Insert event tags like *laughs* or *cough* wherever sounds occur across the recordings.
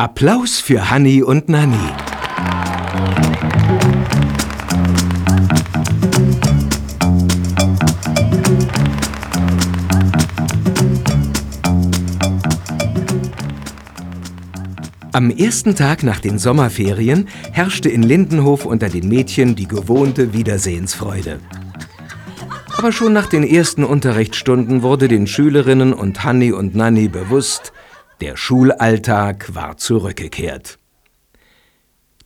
Applaus für Hanni und Nanni. Am ersten Tag nach den Sommerferien herrschte in Lindenhof unter den Mädchen die gewohnte Wiedersehensfreude. Aber schon nach den ersten Unterrichtsstunden wurde den Schülerinnen und Hanni und Nanni bewusst, der Schulalltag war zurückgekehrt.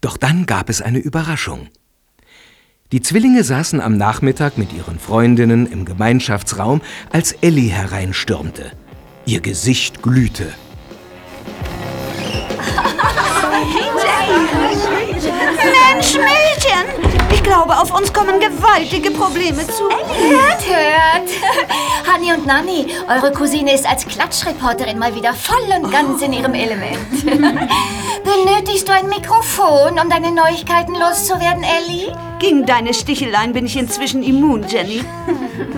Doch dann gab es eine Überraschung. Die Zwillinge saßen am Nachmittag mit ihren Freundinnen im Gemeinschaftsraum, als Elli hereinstürmte. Ihr Gesicht glühte. Mensch, Mädchen! Ich glaube, auf uns kommen gewaltige Probleme zu. Hört, hört! *laughs* Hanni und Nanni, eure Cousine ist als Klatschreporterin mal wieder voll und ganz in ihrem Element. *laughs* Benötigst du ein Mikrofon, um deine Neuigkeiten loszuwerden, Ellie? Gegen deine Sticheleien bin ich inzwischen immun, Jenny.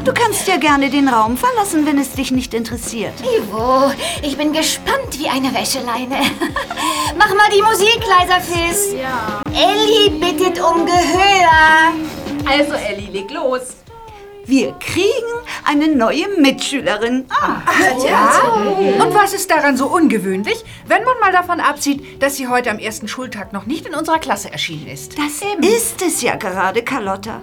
Du kannst ja gerne den Raum verlassen, wenn es dich nicht interessiert. Ivo, ich bin gespannt wie eine Wäscheleine. *laughs* Mach mal die Musik leiser, Fizz. Ja. Ellie bittet um Gehör. Also, Ellie, leg los. Wir kriegen eine neue Mitschülerin. Ah, ja. Und was ist daran so ungewöhnlich, wenn man mal davon absieht, dass sie heute am ersten Schultag noch nicht in unserer Klasse erschienen ist? Das ist es ja gerade, Carlotta.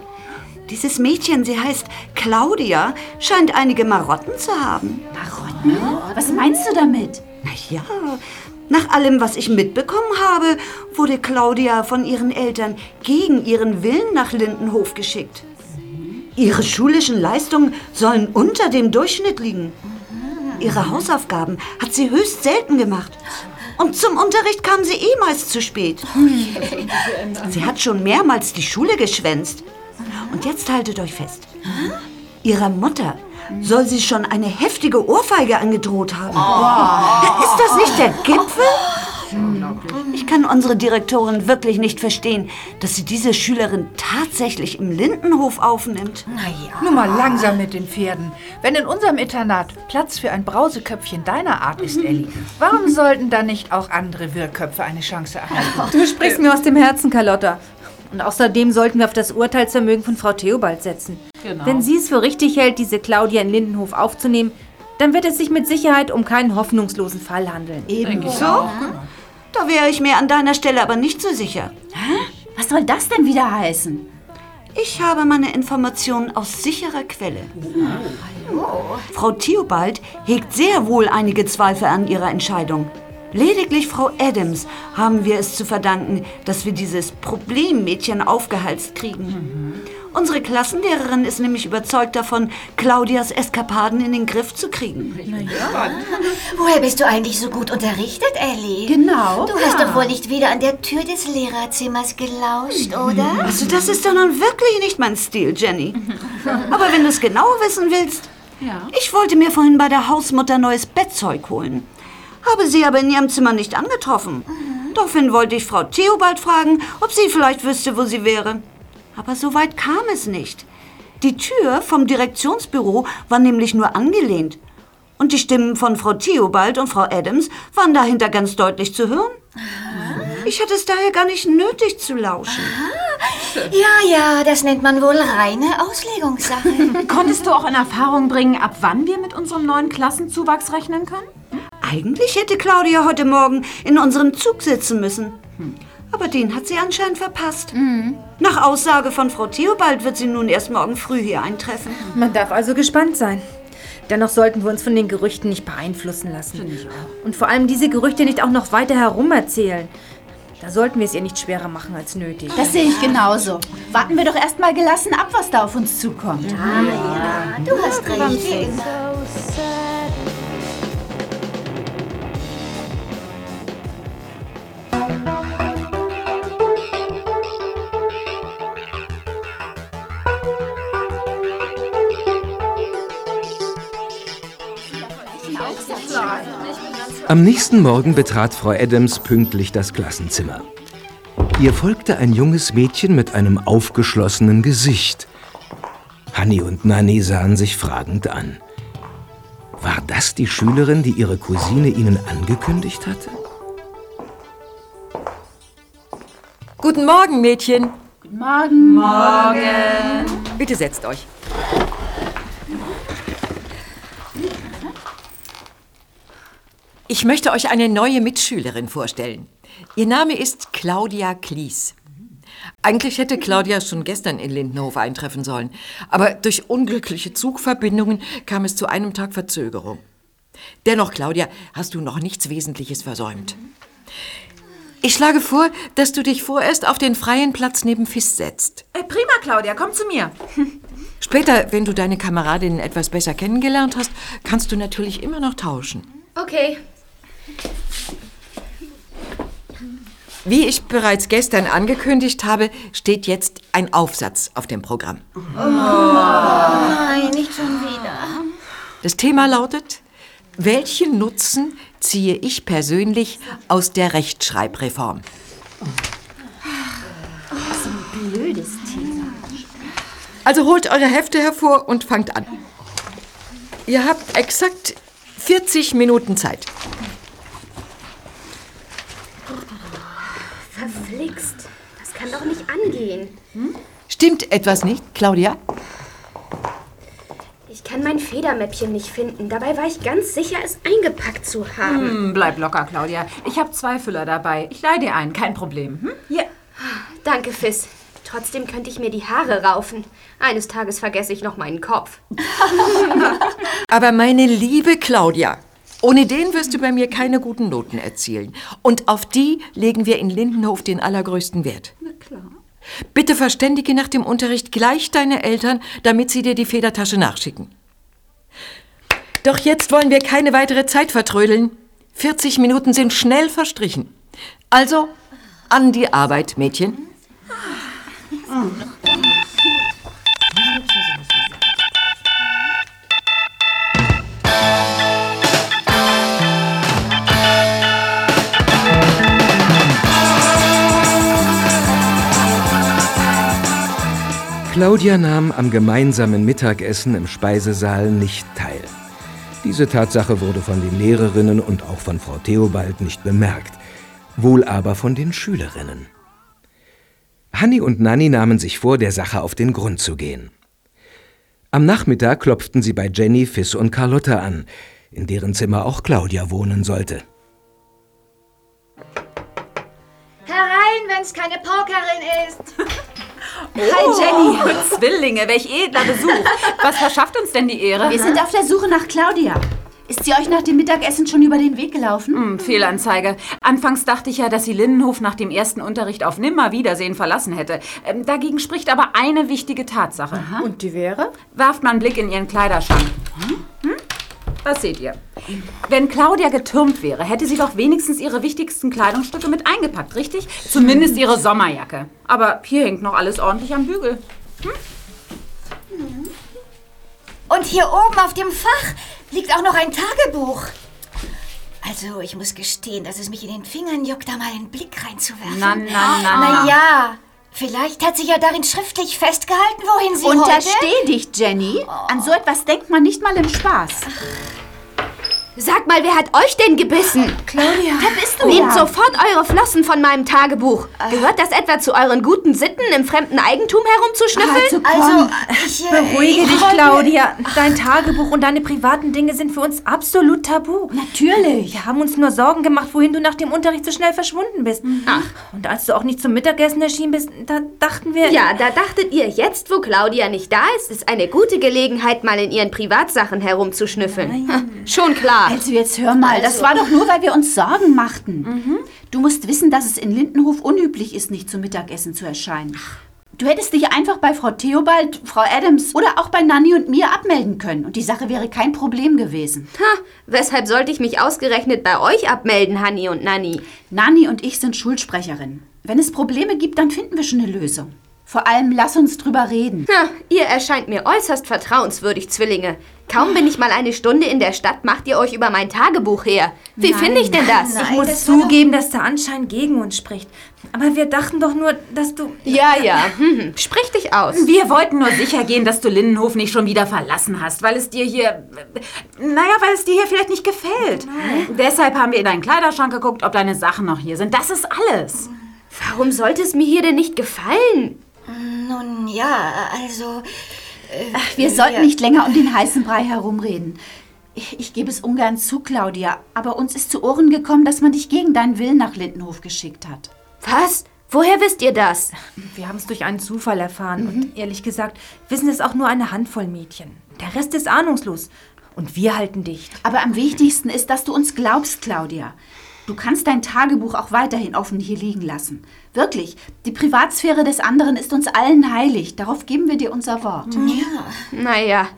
Dieses Mädchen, sie heißt Claudia, scheint einige Marotten zu haben. Marotten? Was meinst du damit? Na ja, nach allem, was ich mitbekommen habe, wurde Claudia von ihren Eltern gegen ihren Willen nach Lindenhof geschickt. Ihre schulischen Leistungen sollen unter dem Durchschnitt liegen. Ihre Hausaufgaben hat sie höchst selten gemacht. Und zum Unterricht kam sie eh meist zu spät. Sie hat schon mehrmals die Schule geschwänzt. Und jetzt haltet euch fest. Ihrer Mutter soll sie schon eine heftige Ohrfeige angedroht haben. Ist das nicht der Gipfel? Ich kann unsere Direktorin wirklich nicht verstehen, dass sie diese Schülerin tatsächlich im Lindenhof aufnimmt. Nur mal langsam mit den Pferden. Wenn in unserem Internat Platz für ein Brauseköpfchen deiner Art ist, Ellie, warum sollten dann nicht auch andere Wirrköpfe eine Chance erhalten? Du sprichst mir aus dem Herzen, Carlotta. Und außerdem sollten wir auf das Urteilsvermögen von Frau Theobald setzen. Wenn sie es für richtig hält, diese Claudia in Lindenhof aufzunehmen, dann wird es sich mit Sicherheit um keinen hoffnungslosen Fall handeln. Eben so? Da wäre ich mir an deiner Stelle aber nicht so sicher. Was soll das denn wieder heißen? Ich habe meine Informationen aus sicherer Quelle. Frau Theobald hegt sehr wohl einige Zweifel an ihrer Entscheidung. Lediglich Frau Adams haben wir es zu verdanken, dass wir dieses Problemmädchen aufgehalst kriegen. Unsere Klassenlehrerin ist nämlich überzeugt davon, Claudias Eskapaden in den Griff zu kriegen. Woher bist du eigentlich so gut unterrichtet, Ellie? Genau. Du hast doch wohl nicht wieder an der Tür des Lehrerzimmers gelauscht, oder? Also das ist doch nun wirklich nicht mein Stil, Jenny. *laughs* Aber wenn du es genau wissen willst, ich wollte mir vorhin bei der Hausmutter neues Bettzeug holen. Habe sie aber in ihrem Zimmer nicht angetroffen. Daraufhin wollte ich Frau Theobald fragen, ob sie vielleicht wüsste, wo sie wäre. Aber so weit kam es nicht. Die Tür vom Direktionsbüro war nämlich nur angelehnt. Und die Stimmen von Frau Theobald und Frau Adams waren dahinter ganz deutlich zu hören. Ich hatte es daher gar nicht nötig zu lauschen. Ja, ja, das nennt man wohl reine Auslegungssache. *laughs* Konntest du auch in Erfahrung bringen, ab wann wir mit unserem neuen Klassenzuwachs rechnen können? Eigentlich hätte Claudia heute Morgen in unserem Zug sitzen müssen. Aber den hat sie anscheinend verpasst. Nach Aussage von Frau Theobald wird sie nun erst morgen früh hier eintreffen. Man darf also gespannt sein. Dennoch sollten wir uns von den Gerüchten nicht beeinflussen lassen. Und vor allem diese Gerüchte nicht auch noch weiter herumerzählen. Da sollten wir es ihr nicht schwerer machen als nötig. Das sehe ich genauso. Warten wir doch erstmal gelassen ab, was da auf uns zukommt. Du hast recht. Am nächsten Morgen betrat Frau Adams pünktlich das Klassenzimmer. Ihr folgte ein junges Mädchen mit einem aufgeschlossenen Gesicht. Hanni und Nanni sahen sich fragend an. War das die Schülerin, die ihre Cousine ihnen angekündigt hatte? Guten Morgen, Mädchen. Guten Morgen. Bitte setzt euch. Ich möchte euch eine neue Mitschülerin vorstellen. Ihr Name ist Claudia Klies. Eigentlich hätte Claudia schon gestern in Lindenhof eintreffen sollen, aber durch unglückliche Zugverbindungen kam es zu einem Tag Verzögerung. Dennoch, Claudia, hast du noch nichts Wesentliches versäumt. Ich schlage vor, dass du dich vorerst auf den freien Platz neben Fist setzt. Äh, prima, Claudia, komm zu mir. *laughs* Später, wenn du deine Kameradinnen etwas besser kennengelernt hast, kannst du natürlich immer noch tauschen. Okay. Wie ich bereits gestern angekündigt habe, steht jetzt ein Aufsatz auf dem Programm. Nein, nicht schon wieder. Das Thema lautet, welchen Nutzen ziehe ich persönlich aus der Rechtschreibreform? Blödes Thema. Also holt eure Hefte hervor und fangt an. Ihr habt exakt 40 Minuten Zeit. Verflixt. Das kann doch nicht angehen. Stimmt etwas nicht, Claudia? Ich kann mein Federmäppchen nicht finden. Dabei war ich ganz sicher, es eingepackt zu haben. Hm, bleib locker, Claudia. Ich habe zwei Füller dabei. Ich leih dir einen, kein Problem. Hm? Hier. Danke, Fiss. Trotzdem könnte ich mir die Haare raufen. Eines Tages vergesse ich noch meinen Kopf. *laughs* Aber meine liebe Claudia, ohne den wirst du bei mir keine guten Noten erzielen. Und auf die legen wir in Lindenhof den allergrößten Wert. Na klar. Bitte verständige nach dem Unterricht gleich deine Eltern, damit sie dir die Federtasche nachschicken. Doch jetzt wollen wir keine weitere Zeit vertrödeln. 40 Minuten sind schnell verstrichen. Also, an die Arbeit, Mädchen. Claudia nahm am gemeinsamen Mittagessen im Speisesaal nicht teil. Diese Tatsache wurde von den Lehrerinnen und auch von Frau Theobald nicht bemerkt, wohl aber von den Schülerinnen. Hanni und Nanni nahmen sich vor, der Sache auf den Grund zu gehen. Am Nachmittag klopften sie bei Jenny, Fiss und Carlotta an, in deren Zimmer auch Claudia wohnen sollte. Herein, wenn es keine Paukerin ist. *laughs* Hi, Jenny. Zwillinge, welch edler Besuch. Was verschafft uns denn die Ehre? Wir sind auf der Suche nach Claudia. Ist sie euch nach dem Mittagessen schon über den Weg gelaufen? Hm, Fehlanzeige. Anfangs dachte ich ja, dass sie Lindenhof nach dem ersten Unterricht auf Nimmerwiedersehen verlassen hätte. Ähm, dagegen spricht aber eine wichtige Tatsache. Und die wäre? Werft mal einen Blick in ihren Kleiderschrank. Hm? Was seht ihr? Wenn Claudia getürmt wäre, hätte sie doch wenigstens ihre wichtigsten Kleidungsstücke mit eingepackt, richtig? Zumindest ihre Sommerjacke. Aber hier hängt noch alles ordentlich am Bügel. Und hier oben auf dem Fach liegt auch noch ein Tagebuch. Also, ich muss gestehen, dass es mich in den Fingern juckt, da mal einen Blick reinzuwerfen. Na, na, na. Na ja, vielleicht hat sie ja darin schriftlich festgehalten, wohin sie heute... Untersteh dich, Jenny. An so etwas denkt man nicht mal im Spaß. Sag mal, wer hat euch denn gebissen? Claudia. Da bist du Nehmt sofort eure Flossen von meinem Tagebuch. Gehört das etwa zu euren guten Sitten, im fremden Eigentum herumzuschnüffeln? Also, ich... äh, Beruhige ich dich, Claudia. Dein Tagebuch und deine privaten Dinge sind für uns absolut tabu. Natürlich. Wir haben uns nur Sorgen gemacht, wohin du nach dem Unterricht so schnell verschwunden bist. Ach. Und als du auch nicht zum Mittagessen erschienen bist, da dachten wir... Ja, da dachtet ihr, jetzt wo Claudia nicht da ist, ist eine gute Gelegenheit, mal in ihren Privatsachen herumzuschnüffeln. Ha, *laughs* Schon klar. Also jetzt hör mal, das war doch nur, weil wir uns Sorgen machten. Du musst wissen, dass es in Lindenhof unüblich ist, nicht zum Mittagessen zu erscheinen. Du hättest dich einfach bei Frau Theobald, Frau Adams oder auch bei Nanny und mir abmelden können und die Sache wäre kein Problem gewesen. Ha, weshalb sollte ich mich ausgerechnet bei euch abmelden, Hanni und Nanni? Nanny und ich sind Schulsprecherinnen. Wenn es Probleme gibt, dann finden wir schon eine Lösung. Vor allem lass uns drüber reden. Ha, ihr erscheint mir äußerst vertrauenswürdig, Zwillinge. Kaum bin ich mal eine Stunde in der Stadt, macht ihr euch über mein Tagebuch her. Wie finde ich denn das? Ich muss zugeben, dass der Anschein gegen uns spricht. Aber wir dachten doch nur, dass du... Ja, ja, hm, hm, sprich dich aus. Wir wollten nur sicher gehen, dass du Lindenhof nicht schon wieder verlassen hast, weil es dir hier. Naja, weil es dir hier vielleicht nicht gefällt. Deshalb haben wir in deinen Kleiderschrank geguckt, ob deine Sachen noch hier sind. Das ist alles. Warum sollte es mir hier denn nicht gefallen? Nun ja, also. Ach, wir sollten nicht länger um den heißen Brei herumreden. Ich, ich gebe es ungern zu, Claudia, aber uns ist zu Ohren gekommen, dass man dich gegen deinen Willen nach Lindenhof geschickt hat. Was? Woher wisst ihr das? Wir haben es durch einen Zufall erfahren. Und ehrlich gesagt, wissen es auch nur eine Handvoll Mädchen. Der Rest ist ahnungslos. Und wir halten dicht. Aber am wichtigsten ist, dass du uns glaubst, Claudia. Du kannst dein Tagebuch auch weiterhin offen hier liegen lassen. Wirklich, die Privatsphäre des anderen ist uns allen heilig. Darauf geben wir dir unser Wort. Naja,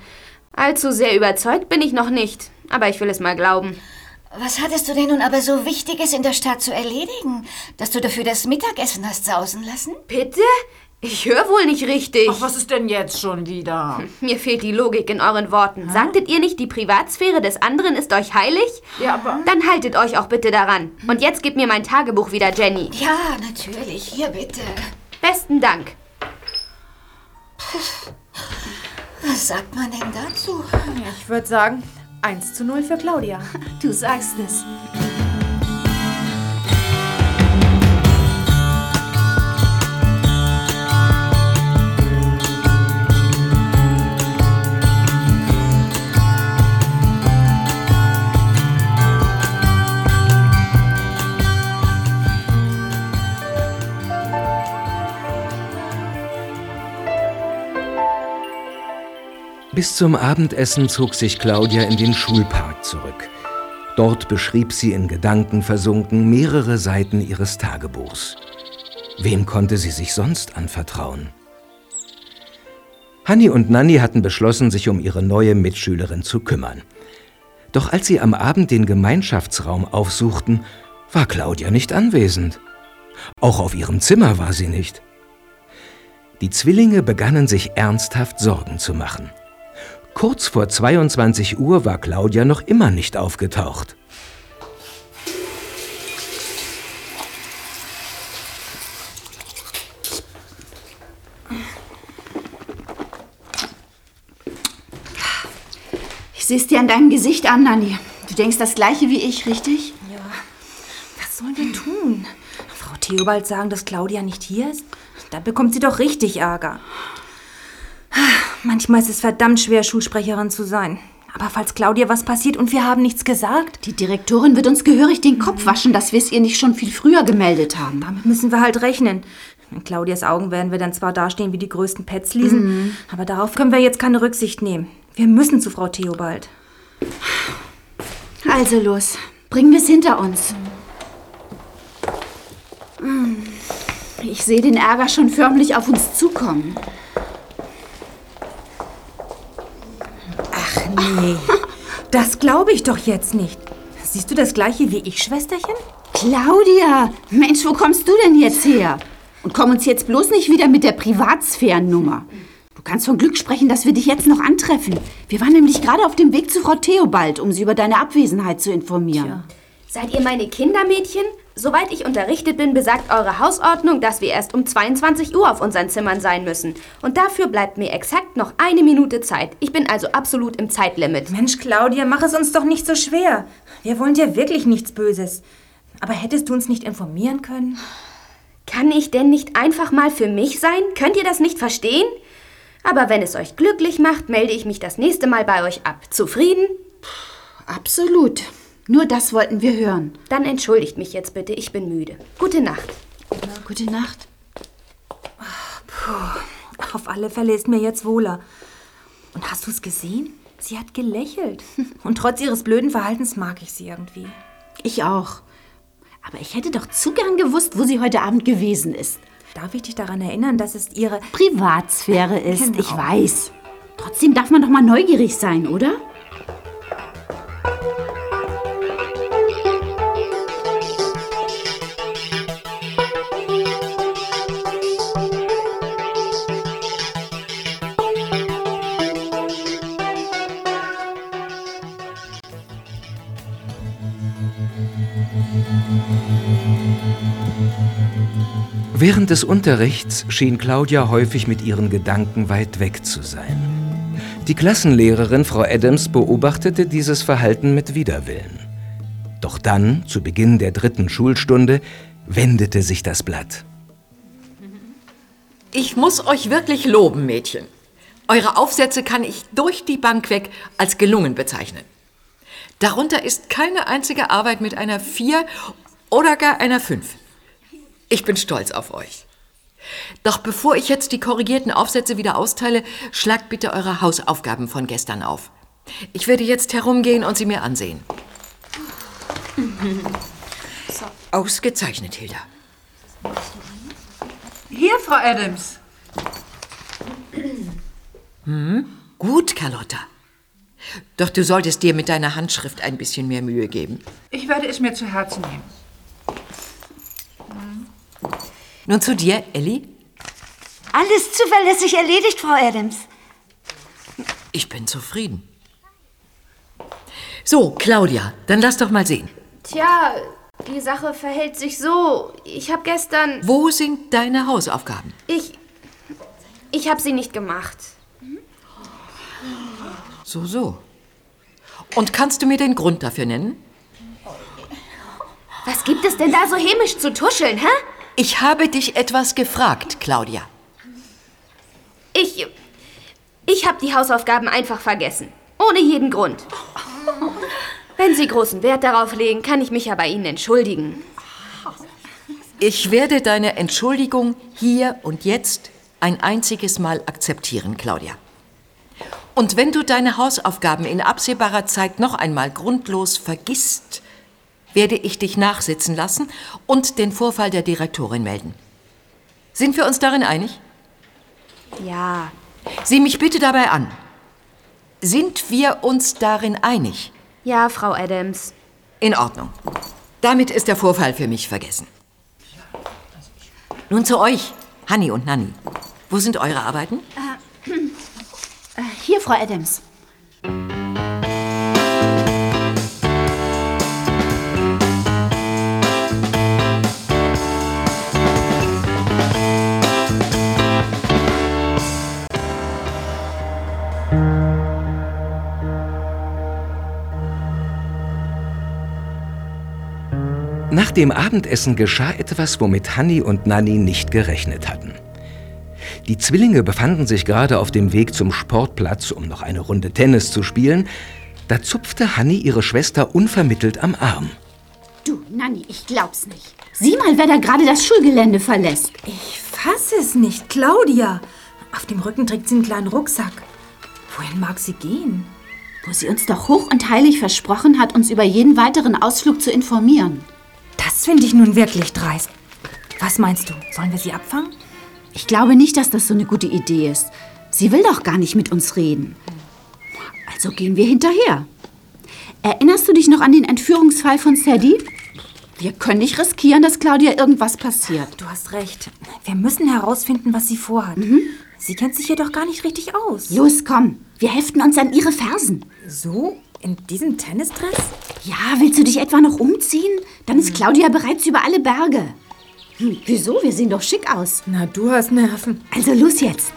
allzu sehr überzeugt bin ich noch nicht. Aber ich will es mal glauben. Was hattest du denn nun aber so Wichtiges in der Stadt zu erledigen, dass du dafür das Mittagessen hast sausen lassen? Bitte? Ich höre wohl nicht richtig. Ach, was ist denn jetzt schon wieder? *laughs* Mir fehlt die Logik in euren Worten. Sagtet ihr nicht, die Privatsphäre des anderen ist euch heilig? Ja, aber. Dann haltet euch auch bitte daran. Und jetzt gib mir mein Tagebuch wieder, Jenny. Ja, natürlich. Hier bitte. Besten Dank. Was sagt man denn dazu? Ich würde sagen, 1 zu 0 für Claudia. Du sagst es. Bis zum Abendessen zog sich Claudia in den Schulpark zurück. Dort beschrieb sie in Gedanken versunken mehrere Seiten ihres Tagebuchs. Wem konnte sie sich sonst anvertrauen? Hanni und Nanni hatten beschlossen, sich um ihre neue Mitschülerin zu kümmern. Doch als sie am Abend den Gemeinschaftsraum aufsuchten, war Claudia nicht anwesend. Auch auf ihrem Zimmer war sie nicht. Die Zwillinge begannen sich ernsthaft Sorgen zu machen. Kurz vor 22 Uhr war Claudia noch immer nicht aufgetaucht. Ich sehe es dir an deinem Gesicht an, Nanni. Du denkst das gleiche wie ich, richtig? Was sollen wir tun? Frau Theobald sagen, dass Claudia nicht hier ist? Da bekommt sie doch richtig Ärger. Manchmal ist es verdammt schwer, Schulsprecherin zu sein. Aber falls Claudia was passiert und wir haben nichts gesagt, Die Direktorin wird uns gehörig den Kopf waschen, dass wir es ihr nicht schon viel früher gemeldet haben. damit müssen wir halt rechnen. In Claudias Augen werden wir dann zwar dastehen wie die größten Petzliesen, aber darauf können wir jetzt keine Rücksicht nehmen. Wir müssen zu Frau Theobald. Also los, bringen wir es hinter uns. Hm, Ich sehe den Ärger schon förmlich auf uns zukommen. Nee, das glaube ich doch jetzt nicht. Siehst du das gleiche wie ich, Schwesterchen? Claudia, Mensch, wo kommst du denn jetzt her? Und komm uns jetzt bloß nicht wieder mit der Privatsphärennummer. Du kannst von Glück sprechen, dass wir dich jetzt noch antreffen. Wir waren nämlich gerade auf dem Weg zu Frau Theobald, um sie über deine Abwesenheit zu informieren. Seid ihr meine Kindermädchen? Soweit ich unterrichtet bin, besagt eure Hausordnung, dass wir erst um 22 Uhr auf unseren Zimmern sein müssen. Und dafür bleibt mir exakt noch eine Minute Zeit. Ich bin also absolut im Zeitlimit. Mensch, Claudia, mach es uns doch nicht so schwer. Wir wollen dir wirklich nichts Böses. Aber hättest du uns nicht informieren können? Kann ich denn nicht einfach mal für mich sein? Könnt ihr das nicht verstehen? Aber wenn es euch glücklich macht, melde ich mich das nächste Mal bei euch ab. Zufrieden? Absolut. Nur das wollten wir hören. Dann entschuldigt mich jetzt bitte, ich bin müde. Gute Nacht. Gute Nacht. Auf alle Fälle ist mir jetzt wohler. Und hast du es gesehen? Sie hat gelächelt. *laughs* Und trotz ihres blöden Verhaltens mag ich sie irgendwie. Ich auch. Aber ich hätte doch zu gern gewusst, wo sie heute Abend gewesen ist. Darf ich dich daran erinnern, dass es ihre... Privatsphäre ist, Genau. ich weiß. Trotzdem darf man doch mal neugierig sein, oder? Während des Unterrichts schien Claudia häufig mit ihren Gedanken weit weg zu sein. Die Klassenlehrerin Frau Adams beobachtete dieses Verhalten mit Widerwillen. Doch dann, zu Beginn der dritten Schulstunde, wendete sich das Blatt. Ich muss euch wirklich loben, Mädchen. Eure Aufsätze kann ich durch die Bank weg als gelungen bezeichnen. Darunter ist keine einzige Arbeit mit einer 4 oder gar einer 5. Ich bin stolz auf euch. Doch bevor ich jetzt die korrigierten Aufsätze wieder austeile, schlagt bitte eure Hausaufgaben von gestern auf. Ich werde jetzt herumgehen und sie mir ansehen. *laughs* Ausgezeichnet, Hilda. Hier, Frau Adams. Hm? Gut, Carlotta. Doch du solltest dir mit deiner Handschrift ein bisschen mehr Mühe geben. Ich werde es mir zu Herzen nehmen. Nun zu dir, Ellie. Alles zuverlässig erledigt, Frau Adams. Ich bin zufrieden. So, Claudia, dann lass doch mal sehen. Tja, die Sache verhält sich so. Ich habe gestern. Wo sind deine Hausaufgaben? Ich. Ich habe sie nicht gemacht. So, so. Und kannst du mir den Grund dafür nennen? Was gibt es denn da so hämisch zu tuscheln, hä? Ich habe dich etwas gefragt, Claudia. Ich. Ich habe die Hausaufgaben einfach vergessen. Ohne jeden Grund. Wenn Sie großen Wert darauf legen, kann ich mich ja bei Ihnen entschuldigen. Ich werde deine Entschuldigung hier und jetzt ein einziges Mal akzeptieren, Claudia. Und wenn du deine Hausaufgaben in absehbarer Zeit noch einmal grundlos vergisst, werde ich dich nachsitzen lassen und den Vorfall der Direktorin melden. Sind wir uns darin einig? Ja. Sieh mich bitte dabei an. Sind wir uns darin einig? Ja, Frau Adams. In Ordnung. Damit ist der Vorfall für mich vergessen. Nun zu euch, Hanni und Nanni. Wo sind eure Arbeiten? Äh, *clears throat* äh, hier, Frau Adams. Dem Abendessen geschah etwas, womit Hanni und Nanni nicht gerechnet hatten. Die Zwillinge befanden sich gerade auf dem Weg zum Sportplatz, um noch eine Runde Tennis zu spielen. Da zupfte Hanni ihre Schwester unvermittelt am Arm. Du, Nanni, ich glaub's nicht. Sieh mal, wer da gerade das Schulgelände verlässt. Ich fasse es nicht, Claudia. Auf dem Rücken trägt sie einen kleinen Rucksack. Wohin mag sie gehen? Wo sie uns doch hoch und heilig versprochen hat, uns über jeden weiteren Ausflug zu informieren. Das finde ich nun wirklich dreist. Was meinst du? Sollen wir sie abfangen? Ich glaube nicht, dass das so eine gute Idee ist. Sie will doch gar nicht mit uns reden. Also gehen wir hinterher. Erinnerst du dich noch an den Entführungsfall von Sadie? Wir können nicht riskieren, dass Claudia irgendwas passiert. Du hast recht. Wir müssen herausfinden, was sie vorhat. Mhm. Sie kennt sich hier doch gar nicht richtig aus. Los, komm. Wir heften uns an ihre Fersen. So? In diesem Tennisdress? Ja, willst du dich etwa noch umziehen? Dann ist Claudia bereits über alle Berge. Hm, wieso? Wir sehen doch schick aus. Na, du hast Nerven. Also los jetzt.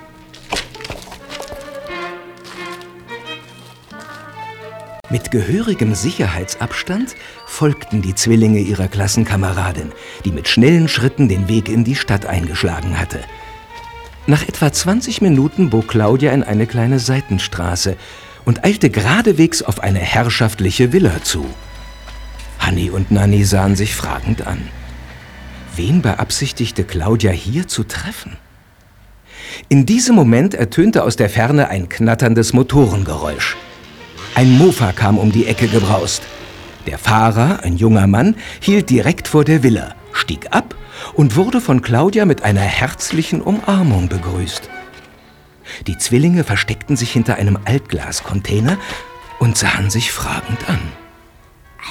Mit gehörigem Sicherheitsabstand folgten die Zwillinge ihrer Klassenkameradin, die mit schnellen Schritten den Weg in die Stadt eingeschlagen hatte. Nach etwa 20 Minuten bog Claudia in eine kleine Seitenstraße und eilte geradewegs auf eine herrschaftliche Villa zu. Hanni und Nanni sahen sich fragend an. Wen beabsichtigte Claudia hier zu treffen? In diesem Moment ertönte aus der Ferne ein knatterndes Motorengeräusch. Ein Mofa kam um die Ecke gebraust. Der Fahrer, ein junger Mann, hielt direkt vor der Villa, stieg ab und wurde von Claudia mit einer herzlichen Umarmung begrüßt. Die Zwillinge versteckten sich hinter einem Altglascontainer und sahen sich fragend an.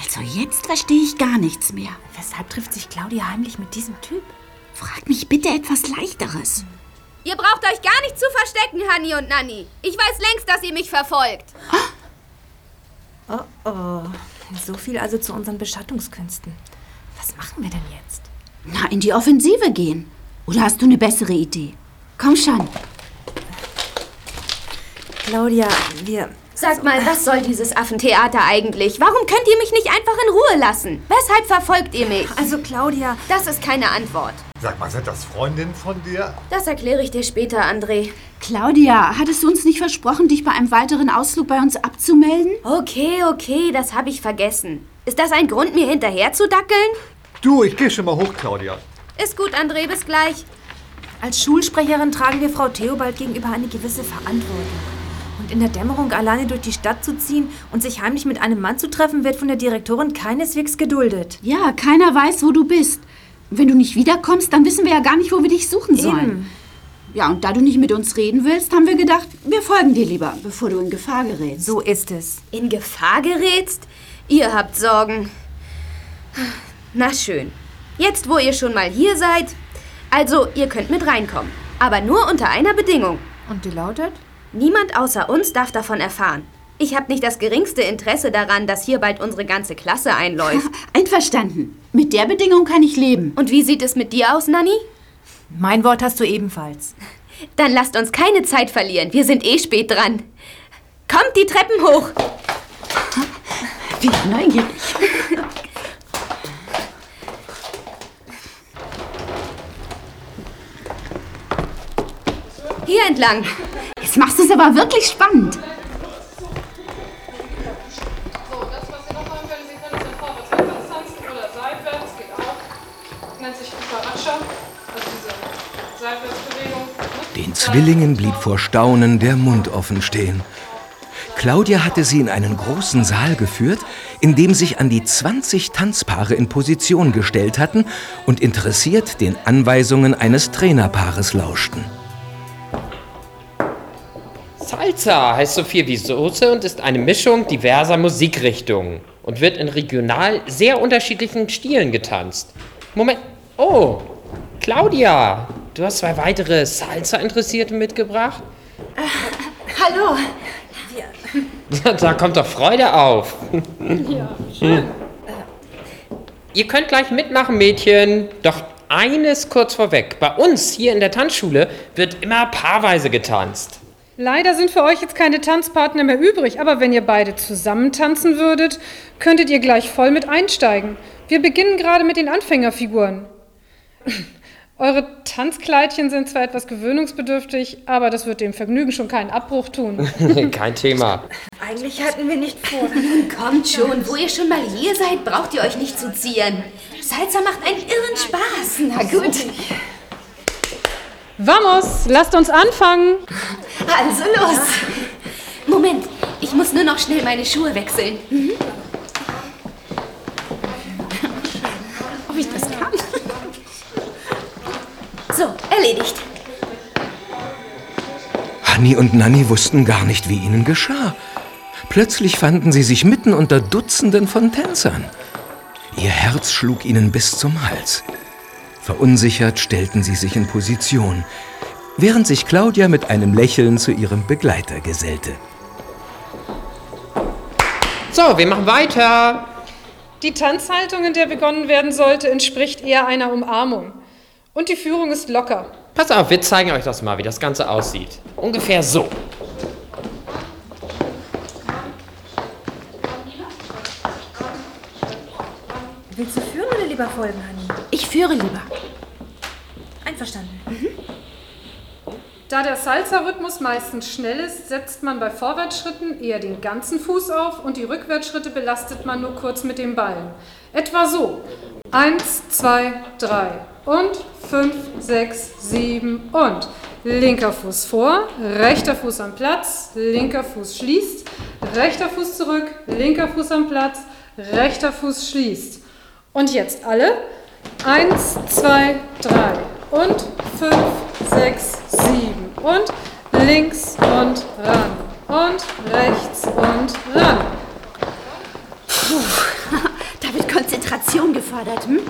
Also jetzt verstehe ich gar nichts mehr. Weshalb trifft sich Claudia heimlich mit diesem Typ? Frag mich bitte etwas Leichteres. Ihr braucht euch gar nicht zu verstecken, Hanni und Nanni. Ich weiß längst, dass ihr mich verfolgt. Oh oh. So viel also zu unseren Beschattungskünsten. Was machen wir denn jetzt? Na, in die Offensive gehen. Oder hast du eine bessere Idee? Komm schon. Claudia, wir, Sag mal, was soll dieses Affentheater eigentlich? Warum könnt ihr mich nicht einfach in Ruhe lassen? Weshalb verfolgt ihr mich? Also Claudia, Das ist keine Antwort. Sag mal, sind das Freundinnen von dir? Das erkläre ich dir später, André. Claudia, hattest du uns nicht versprochen, dich bei einem weiteren Ausflug bei uns abzumelden? Okay, okay, das habe ich vergessen. Ist das ein Grund, mir hinterher zu dackeln? Du, ich geh schon mal hoch, Claudia. Ist gut, André, bis gleich. als Schulsprecherin tragen wir Frau Theobald gegenüber eine gewisse Verantwortung. Und in der Dämmerung alleine durch die Stadt zu ziehen und sich heimlich mit einem Mann zu treffen, wird von der Direktorin keineswegs geduldet. Ja, keiner weiß, wo du bist. Wenn du nicht wiederkommst, dann wissen wir ja gar nicht, wo wir dich suchen sollen. Eben. Ja, und da du nicht mit uns reden willst, haben wir gedacht, wir folgen dir lieber, bevor du in Gefahr gerätst. So ist es. In Gefahr gerätst? Ihr habt Sorgen. Na schön. Jetzt, wo ihr schon mal hier seid. Also, ihr könnt mit reinkommen. Aber nur unter einer Bedingung. Und die lautet? Niemand außer uns darf davon erfahren. Ich habe nicht das geringste Interesse daran, dass hier bald unsere ganze Klasse einläuft. *laughs* Einverstanden. Mit der Bedingung kann ich leben. Und wie sieht es mit dir aus, Nanni? Mein Wort hast du ebenfalls. Dann lasst uns keine Zeit verlieren. Wir sind eh spät dran. Kommt die Treppen hoch. *laughs* Wie neugierig. Hier entlang. Jetzt machst du es aber wirklich spannend. Also diese Seitwärtsbewegung. Den Zwillingen blieb vor Staunen der Mund offen stehen. Claudia hatte sie in einen großen Saal geführt, in dem sich an die 20 Tanzpaare in Position gestellt hatten und interessiert den Anweisungen eines Trainerpaares lauschten. Salsa heißt so viel wie Soße und ist eine Mischung diverser Musikrichtungen und wird in regional sehr unterschiedlichen Stilen getanzt. Moment. Oh, Claudia, du hast zwei weitere Salsa-Interessierte mitgebracht? Hallo. Da kommt doch Freude auf. Ja, schön. Ihr könnt gleich mitmachen, Mädchen. Doch eines kurz vorweg. Bei uns hier in der Tanzschule wird immer paarweise getanzt. Leider sind für euch jetzt keine Tanzpartner mehr übrig, aber wenn ihr beide zusammen tanzen würdet, könntet ihr gleich voll mit einsteigen. Wir beginnen gerade mit den Anfängerfiguren. *clears throat* Eure Tanzkleidchen sind zwar etwas gewöhnungsbedürftig, aber das wird dem Vergnügen schon keinen Abbruch tun. *laughs* *laughs* Kein Thema. Eigentlich hatten wir nicht vor. *laughs* Kommt schon, wo ihr schon mal hier seid, braucht ihr euch nicht zu zieren. Salsa macht einen irren Spaß. Na gut. Vamos, lasst uns anfangen. Also los. Moment, ich muss nur noch schnell meine Schuhe wechseln. Mhm. Ob ich das kann? So, erledigt. Hanni und Nanni wussten gar nicht, wie ihnen geschah. Plötzlich fanden sie sich mitten unter Dutzenden von Tänzern. Ihr Herz schlug ihnen bis zum Hals. Verunsichert stellten sie sich in Position, während sich Claudia mit einem Lächeln zu ihrem Begleiter gesellte. So, wir machen weiter. Die Tanzhaltung, in der begonnen werden sollte, entspricht eher einer Umarmung. Und die Führung ist locker. Pass auf, wir zeigen euch das mal, wie das Ganze aussieht. Ungefähr so. Willst du lieber folgen, Hanni? Ich führe lieber. Einverstanden. Da der Salsa-Rhythmus meistens schnell ist, setzt man bei Vorwärtsschritten eher den ganzen Fuß auf und die Rückwärtsschritte belastet man nur kurz mit dem Ballen. Etwa so. Eins, zwei, drei und fünf, sechs, sieben und linker Fuß vor, rechter Fuß am Platz, linker Fuß schließt, rechter Fuß zurück, linker Fuß am Platz, rechter Fuß schließt. Und jetzt alle. Eins, zwei, drei und fünf, sechs, sieben und links und ran und rechts und ran. *laughs* Da wird Konzentration gefordert, hm?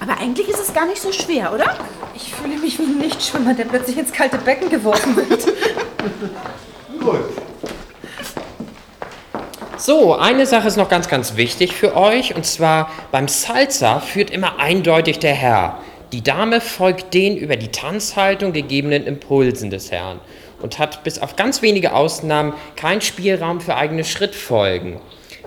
Aber eigentlich ist es gar nicht so schwer, oder? Ich fühle mich wie ein Nichtschwimmer, der plötzlich ins kalte Becken geworfen wird. *laughs* *laughs* Gut. So, eine Sache ist noch ganz, ganz wichtig für euch. Und zwar beim Salsa führt immer eindeutig der Herr. Die Dame folgt den über die Tanzhaltung gegebenen Impulsen des Herrn. und hat bis auf ganz wenige Ausnahmen keinen Spielraum für eigene Schrittfolgen.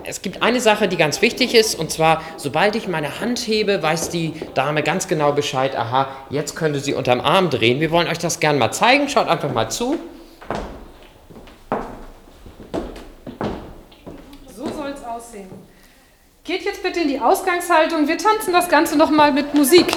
Es gibt eine Sache, die ganz wichtig ist, und zwar, sobald ich meine Hand hebe, weiß die Dame ganz genau Bescheid, aha, jetzt könnte sie unterm Arm drehen. Wir wollen euch das gerne mal zeigen. Schaut einfach mal zu. So soll es aussehen. Geht jetzt bitte in die Ausgangshaltung. Wir tanzen das Ganze nochmal mit Musik.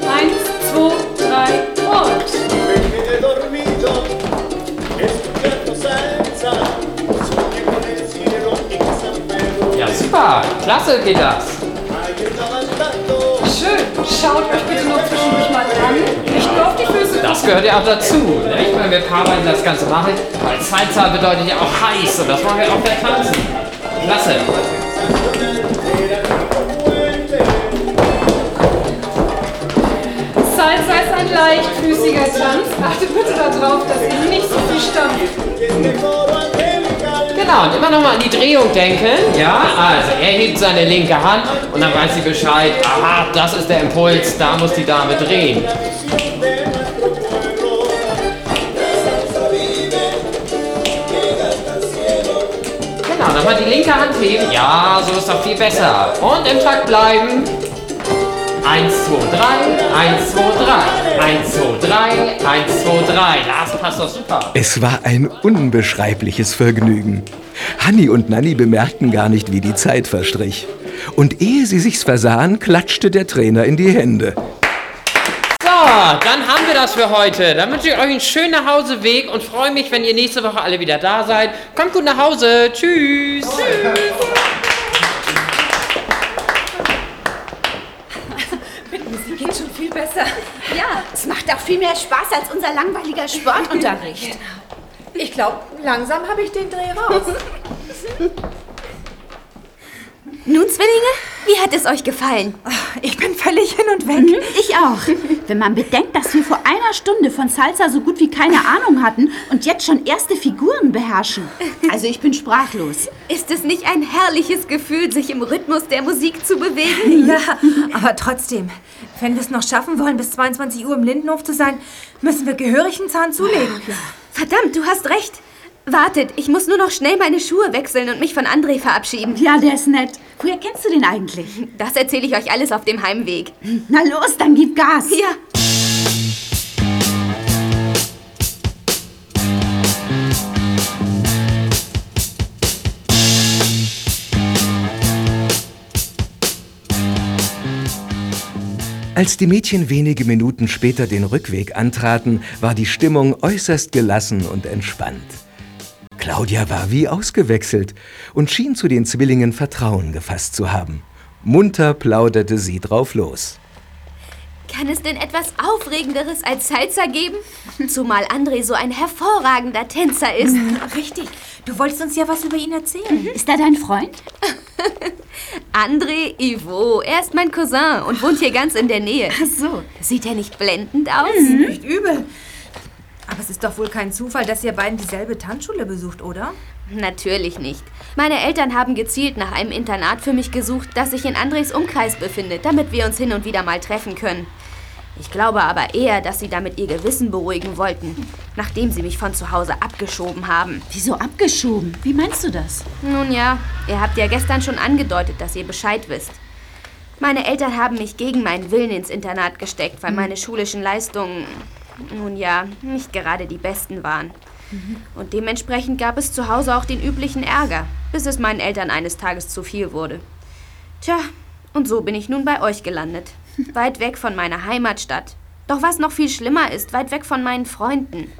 Eins, zwei, drei und. Ja, super. Klasse geht das. Gehört ja auch dazu, nicht? Wenn wir Paarweise das Ganze machen. Weil Salsa bedeutet ja auch heiß und das wollen wir auch vertanzen. Klasse. Salsa ist ein leichtfüßiger Tanz. Achtet bitte darauf, dass ihr nicht so viel stampft. Genau, und immer noch mal an die Drehung denken. Ja, also er hebt seine linke Hand und dann weiß sie Bescheid. Aha, das ist der Impuls, da muss die Dame drehen. Nochmal die linke Hand heben. Ja, so ist doch viel besser. Und im Takt bleiben. 1, 2, 3, 1, 2, 3, 1, 2, 3, 1, 2, 3. Das passt doch super. Es war ein unbeschreibliches Vergnügen. Hanni und Nanni bemerkten gar nicht, wie die Zeit verstrich. Und ehe sie sich's versahen, klatschte der Trainer in die Hände. Dann haben wir das für heute. Dann wünsche ich euch einen schönen Nachhauseweg und freue mich, wenn ihr nächste Woche alle wieder da seid. Kommt gut nach Hause. Tschüss. Mit Musik geht schon viel besser. Ja, es macht auch viel mehr Spaß als unser langweiliger Sportunterricht. Ich glaube, langsam habe ich den Dreh raus. *laughs* Nun, Zwillinge, wie hat es euch gefallen? Ich bin völlig hin und weg. Ich auch. Wenn man bedenkt, dass wir vor einer Stunde von Salsa so gut wie keine Ahnung hatten und jetzt schon erste Figuren beherrschen. Also ich bin sprachlos. Ist es nicht ein herrliches Gefühl, sich im Rhythmus der Musik zu bewegen? *laughs* Ja, aber trotzdem, wenn wir es noch schaffen wollen, bis 22 Uhr im Lindenhof zu sein, müssen wir gehörig einen Zahn zulegen. Verdammt, du hast recht. Wartet, ich muss nur noch schnell meine Schuhe wechseln und mich von André verabschieden. Ja, der ist nett. Woher kennst du den eigentlich? Das erzähle ich euch alles auf dem Heimweg. Na los, dann gib Gas. Ja. Als die Mädchen wenige Minuten später den Rückweg antraten, war die Stimmung äußerst gelassen und entspannt. Claudia war wie ausgewechselt und schien zu den Zwillingen Vertrauen gefasst zu haben. Munter plauderte sie drauf los. Kann es denn etwas Aufregenderes als Salsa geben? Zumal André so ein hervorragender Tänzer ist. Richtig. Du wolltest uns ja was über ihn erzählen. Ist er dein Freund? *laughs* André Ivo, er ist mein Cousin und wohnt hier ganz in der Nähe. Ach so. Sieht er nicht blendend aus? Nicht übel. Aber es ist doch wohl kein Zufall, dass ihr beiden dieselbe Tanzschule besucht, oder? Natürlich nicht. Meine Eltern haben gezielt nach einem Internat für mich gesucht, das sich in Andres Umkreis befindet, damit wir uns hin und wieder mal treffen können. Ich glaube aber eher, dass sie damit ihr Gewissen beruhigen wollten, nachdem sie mich von zu Hause abgeschoben haben. Wieso abgeschoben? Wie meinst du das? Nun ja, ihr habt ja gestern schon angedeutet, dass ihr Bescheid wisst. Meine Eltern haben mich gegen meinen Willen ins Internat gesteckt, weil meine schulischen Leistungen, nun ja, nicht gerade die besten waren. Und dementsprechend gab es zu Hause auch den üblichen Ärger, bis es meinen Eltern eines Tages zu viel wurde. Tja, und so bin ich nun bei euch gelandet. *laughs* Weit weg von meiner Heimatstadt. Doch was noch viel schlimmer ist, weit weg von meinen Freunden.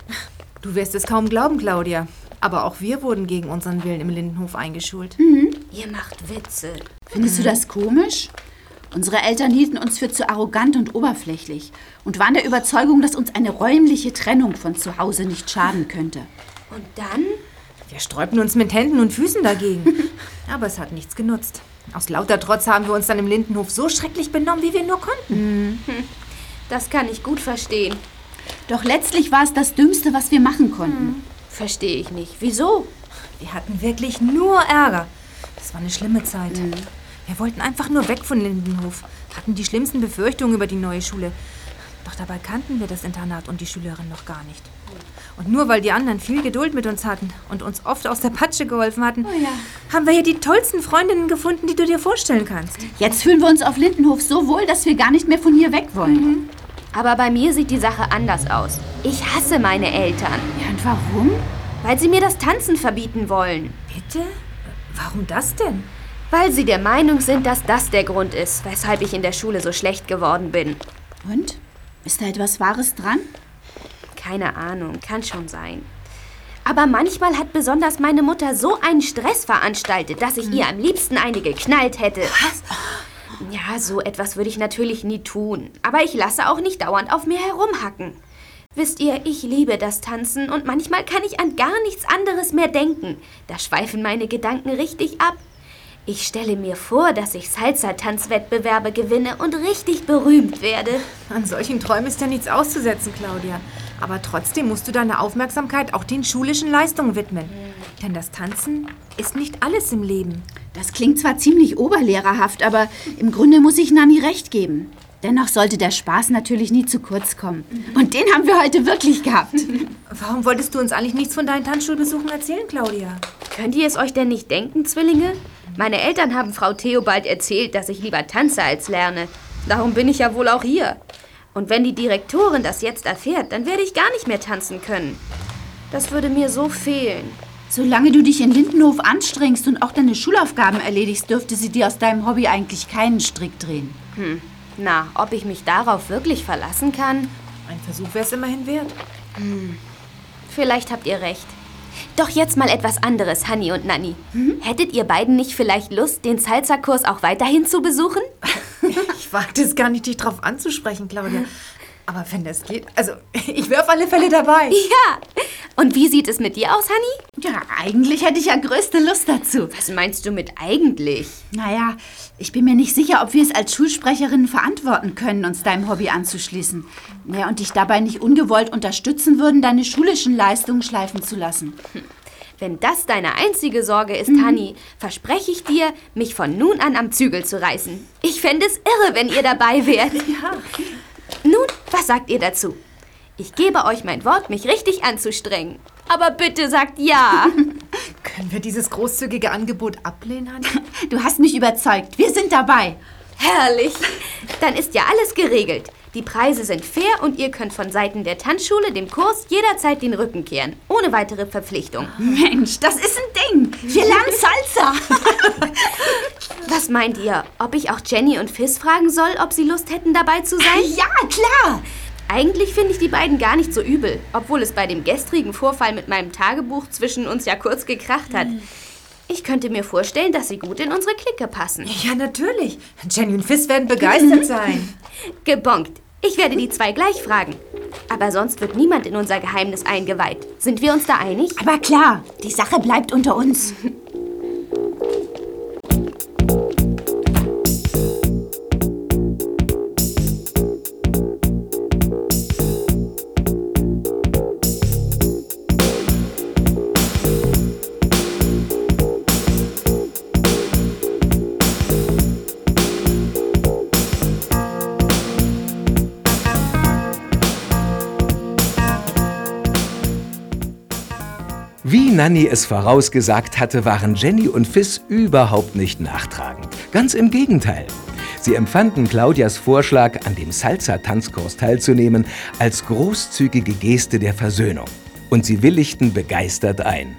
Du wirst es kaum glauben, Claudia. Aber auch wir wurden gegen unseren Willen im Lindenhof eingeschult. Ihr macht Witze. Findest du das komisch? Unsere Eltern hielten uns für zu arrogant und oberflächlich und waren der Überzeugung, dass uns eine räumliche Trennung von zu Hause nicht schaden könnte. Und dann? Wir sträubten uns mit Händen und Füßen dagegen. *laughs* Aber es hat nichts genutzt. Aus lauter Trotz haben wir uns dann im Lindenhof so schrecklich benommen, wie wir nur konnten. Das kann ich gut verstehen. Doch letztlich war es das Dümmste, was wir machen konnten. Verstehe ich nicht. Wieso? Wir hatten wirklich nur Ärger. Das war eine schlimme Zeit. Wir wollten einfach nur weg von Lindenhof, hatten die schlimmsten Befürchtungen über die neue Schule. Doch dabei kannten wir das Internat und die Schülerin noch gar nicht. Und nur weil die anderen viel Geduld mit uns hatten und uns oft aus der Patsche geholfen hatten, haben wir hier die tollsten Freundinnen gefunden, die du dir vorstellen kannst. Jetzt fühlen wir uns auf Lindenhof so wohl, dass wir gar nicht mehr von hier weg wollen. Aber bei mir sieht die Sache anders aus. Ich hasse meine Eltern. Ja, und warum? Weil sie mir das Tanzen verbieten wollen. Bitte? Warum das denn? Weil sie der Meinung sind, dass das der Grund ist, weshalb ich in der Schule so schlecht geworden bin. Und? Ist da etwas Wahres dran? Keine Ahnung, kann schon sein. Aber manchmal hat besonders meine Mutter so einen Stress veranstaltet, dass ich ihr am liebsten eine geknallt hätte. Was? Ja, so etwas würde ich natürlich nie tun. Aber ich lasse auch nicht dauernd auf mir herumhacken. Wisst ihr, ich liebe das Tanzen und manchmal kann ich an gar nichts anderes mehr denken. Da schweifen meine Gedanken richtig ab. Ich stelle mir vor, dass ich Salsa-Tanzwettbewerbe gewinne und richtig berühmt werde. An solchen Träumen ist ja nichts auszusetzen, Claudia. Aber trotzdem musst du deine Aufmerksamkeit auch den schulischen Leistungen widmen. Denn das Tanzen ist nicht alles im Leben. Das klingt zwar ziemlich oberlehrerhaft, aber im Grunde muss ich Nani recht geben. Dennoch sollte der Spaß natürlich nie zu kurz kommen. Und den haben wir heute wirklich gehabt. *laughs* Warum wolltest du uns eigentlich nichts von deinen Tanzschulbesuchen erzählen, Claudia? Könnt ihr es euch denn nicht denken, Zwillinge? Meine Eltern haben Frau Theobald erzählt, dass ich lieber tanze als lerne. Darum bin ich ja wohl auch hier. Und wenn die Direktorin das jetzt erfährt, dann werde ich gar nicht mehr tanzen können. Das würde mir so fehlen. Solange du dich in Lindenhof anstrengst und auch deine Schulaufgaben erledigst, dürfte sie dir aus deinem Hobby eigentlich keinen Strick drehen. Hm. Na, ob ich mich darauf wirklich verlassen kann? Ein Versuch wäre es immerhin wert. Hm. Vielleicht habt ihr recht. Doch jetzt mal etwas anderes, Hanni und Nanni. Hättet ihr beiden nicht vielleicht Lust, den Salsa-Kurs auch weiterhin zu besuchen? *laughs* Ich wagte es gar nicht, dich drauf anzusprechen, Claudia. Aber wenn das geht, also *laughs* ich wäre auf alle Fälle dabei. Ja. Und wie sieht es mit dir aus, Hanni? Ja, eigentlich hätte ich ja größte Lust dazu. Was meinst du mit eigentlich? Naja, ich bin mir nicht sicher, ob wir es als Schulsprecherinnen verantworten können, uns deinem Hobby anzuschließen. Ja, und dich dabei nicht ungewollt unterstützen würden, deine schulischen Leistungen schleifen zu lassen. Wenn das deine einzige Sorge ist, Hanni, verspreche ich dir, mich von nun an am Zügel zu reißen. Ich fände es irre, wenn ihr dabei wärt. Ja. Nun, was sagt ihr dazu? Ich gebe euch mein Wort, mich richtig anzustrengen. Aber bitte sagt ja. *laughs* Können wir dieses großzügige Angebot ablehnen, Hanni? *laughs* Du hast mich überzeugt. Wir sind dabei. Herrlich. Dann ist ja alles geregelt. Die Preise sind fair und ihr könnt von Seiten der Tanzschule dem Kurs jederzeit den Rücken kehren. Ohne weitere Verpflichtung. Mensch, das ist ein Ding. Wir lernen Salsa. *laughs* Was meint ihr? Ob ich auch Jenny und Fizz fragen soll, ob sie Lust hätten, dabei zu sein? Ja, klar. Eigentlich finde ich die beiden gar nicht so übel, obwohl es bei dem gestrigen Vorfall mit meinem Tagebuch zwischen uns ja kurz gekracht hat. Ich könnte mir vorstellen, dass sie gut in unsere Clique passen. Ja, natürlich. Jenny und Fizz werden begeistert *laughs* sein. Gebongt. Ich werde die zwei gleich fragen. Aber sonst wird niemand in unser Geheimnis eingeweiht. Sind wir uns da einig? Aber klar, die Sache bleibt unter uns. *laughs* Nanny es vorausgesagt hatte, waren Jenny und Fizz überhaupt nicht nachtragend. Ganz im Gegenteil. Sie empfanden Claudias Vorschlag, an dem Salsa-Tanzkurs teilzunehmen, als großzügige Geste der Versöhnung. Und sie willigten begeistert ein.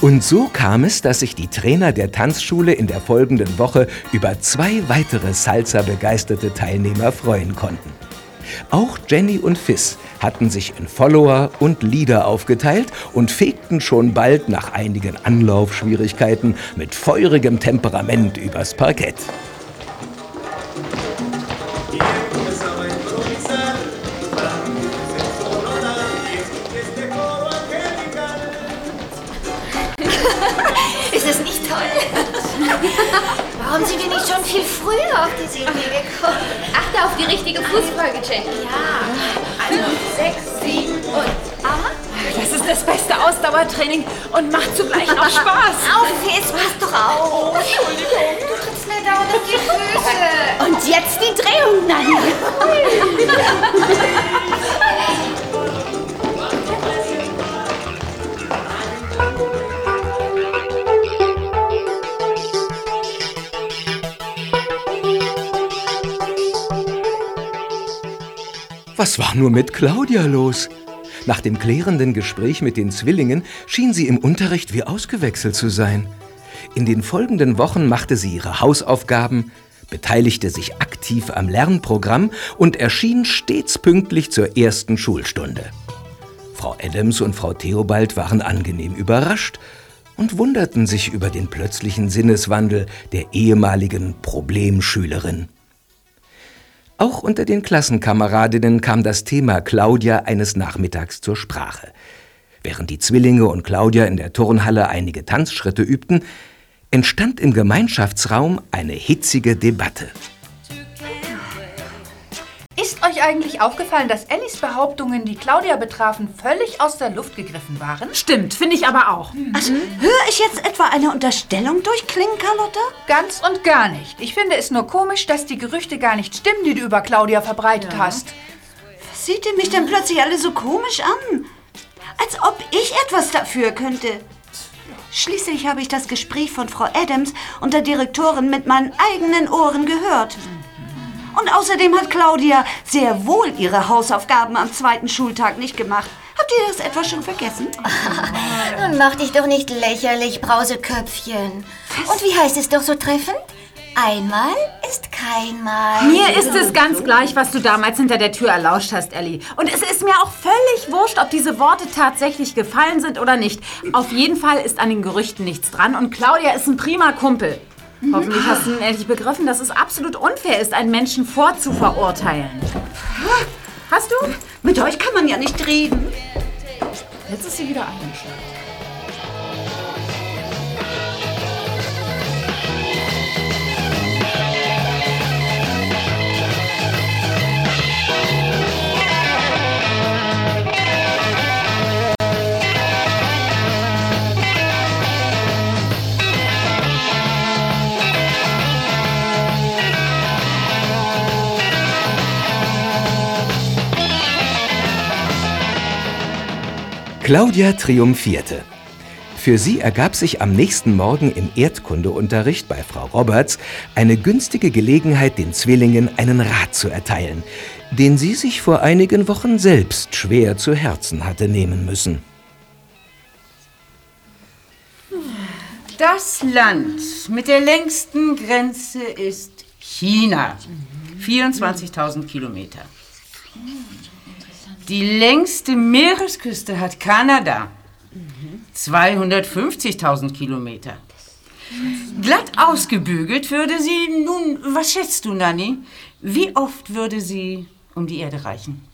Und so kam es, dass sich die Trainer der Tanzschule in der folgenden Woche über zwei weitere Salsa-begeisterte Teilnehmer freuen konnten. Auch Jenny und Fizz hatten sich in Follower und Leader aufgeteilt und fegten schon bald nach einigen Anlaufschwierigkeiten mit feurigem Temperament übers Parkett. Viel früher auf diese Idee gekommen? Achte auf die richtige Fußfolge, Jenny. Ja, also sechs, sieben und acht. Das ist das beste Ausdauertraining und macht zugleich noch Spaß. *laughs* Auf, jetzt pass doch auf. Entschuldigung. Du trittst mir dauernd auf die Füße. Und jetzt die Drehung, Nanni. War nur mit Claudia los? Nach dem klärenden Gespräch mit den Zwillingen schien sie im Unterricht wie ausgewechselt zu sein. In den folgenden Wochen machte sie ihre Hausaufgaben, beteiligte sich aktiv am Lernprogramm und erschien stets pünktlich zur ersten Schulstunde. Frau Adams und Frau Theobald waren angenehm überrascht und wunderten sich über den plötzlichen Sinneswandel der ehemaligen Problemschülerin. Auch unter den Klassenkameradinnen kam das Thema Claudia eines Nachmittags zur Sprache. Während die Zwillinge und Claudia in der Turnhalle einige Tanzschritte übten, entstand im Gemeinschaftsraum eine hitzige Debatte. Ist euch eigentlich aufgefallen, dass Ellis Behauptungen, die Claudia betrafen, völlig aus der Luft gegriffen waren? Stimmt, finde ich aber auch. Also, höre ich jetzt etwa eine Unterstellung durchklingen, Carlotta? Ganz und gar nicht. Ich finde es nur komisch, dass die Gerüchte gar nicht stimmen, die du über Claudia verbreitet hast. Sieht ihr mich denn plötzlich alle so komisch an? Als ob ich etwas dafür könnte. Schließlich habe ich das Gespräch von Frau Adams und der Direktorin mit meinen eigenen Ohren gehört. Und außerdem hat Claudia sehr wohl ihre Hausaufgaben am zweiten Schultag nicht gemacht. Habt ihr das etwa schon vergessen? *laughs* Nun mach dich doch nicht lächerlich, Brauseköpfchen. Und wie heißt es doch so treffend? Einmal ist kein Mal. Mir ist es ganz gleich, was du damals hinter der Tür erlauscht hast, Ellie. Und es ist mir auch völlig wurscht, ob diese Worte tatsächlich gefallen sind oder nicht. Auf jeden Fall ist an den Gerüchten nichts dran und Claudia ist ein prima Kumpel. Hoffentlich hast du nun endlich begriffen, dass es absolut unfair ist, einen Menschen vorzuverurteilen. Hast du? Mit euch kann man ja nicht reden. Jetzt ist sie wieder eingeschlafen. Claudia triumphierte. Für sie ergab sich am nächsten Morgen im Erdkundeunterricht bei Frau Roberts eine günstige Gelegenheit, den Zwillingen einen Rat zu erteilen, den sie sich vor einigen Wochen selbst schwer zu Herzen hatte nehmen müssen. Das Land mit der längsten Grenze ist China. 24.000 Kilometer. Die längste Meeresküste hat Kanada. 250.000 Kilometer. Glatt ausgebügelt würde sie, nun, was schätzt du, Nanni? Wie oft würde sie um die Erde reichen?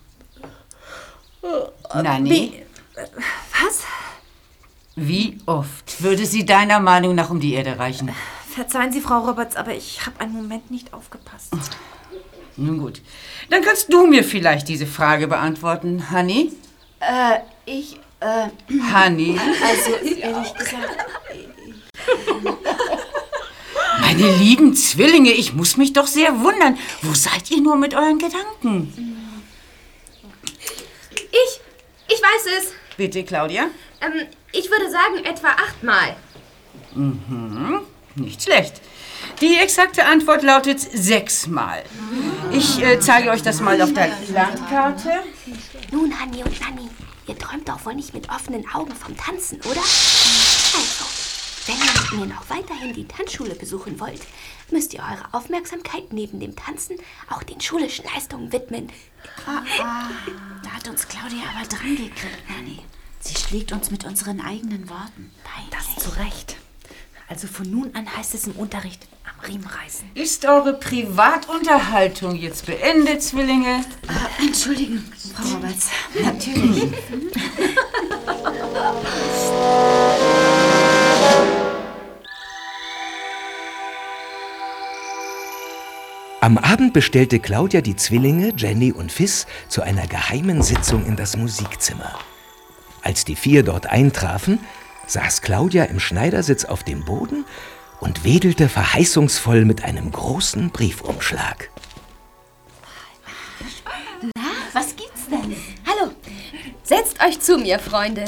Nanni? Was? Wie oft würde sie deiner Meinung nach um die Erde reichen? Verzeihen Sie, Frau Roberts, aber ich habe einen Moment nicht aufgepasst. Nun gut. Dann kannst du mir vielleicht diese Frage beantworten, Honey. Äh, ich, äh... Honey. Also, ehrlich gesagt... Meine lieben Zwillinge, ich muss mich doch sehr wundern. Wo seid ihr nur mit euren Gedanken? Ich, ich weiß es. Bitte, Claudia. Ähm, ich würde sagen etwa achtmal. Mhm, nicht schlecht. Die exakte Antwort lautet sechsmal. Ich äh, zeige euch das mal auf der Landkarte. Nun, Hanni und Nanni, ihr träumt doch wohl nicht mit offenen Augen vom Tanzen, oder? Also, wenn ihr mit mir noch weiterhin die Tanzschule besuchen wollt, müsst ihr eure Aufmerksamkeit neben dem Tanzen auch den schulischen Leistungen widmen. Ah, ah, da hat uns Claudia aber dran gekriegt, Nanni. Sie schlägt uns mit unseren eigenen Worten. Das zu Recht. Also von nun an heißt es im Unterricht am Riemen reißen. Ist eure Privatunterhaltung jetzt beendet, Zwillinge? Ah, entschuldigen, Frau hm. Roberts. Natürlich. Am Abend bestellte Claudia die Zwillinge, Jenny und Fiss, zu einer geheimen Sitzung in das Musikzimmer. Als die vier dort eintrafen, saß Claudia im Schneidersitz auf dem Boden und wedelte verheißungsvoll mit einem großen Briefumschlag. Na, was gibt's denn? Hallo, setzt euch zu mir, Freunde.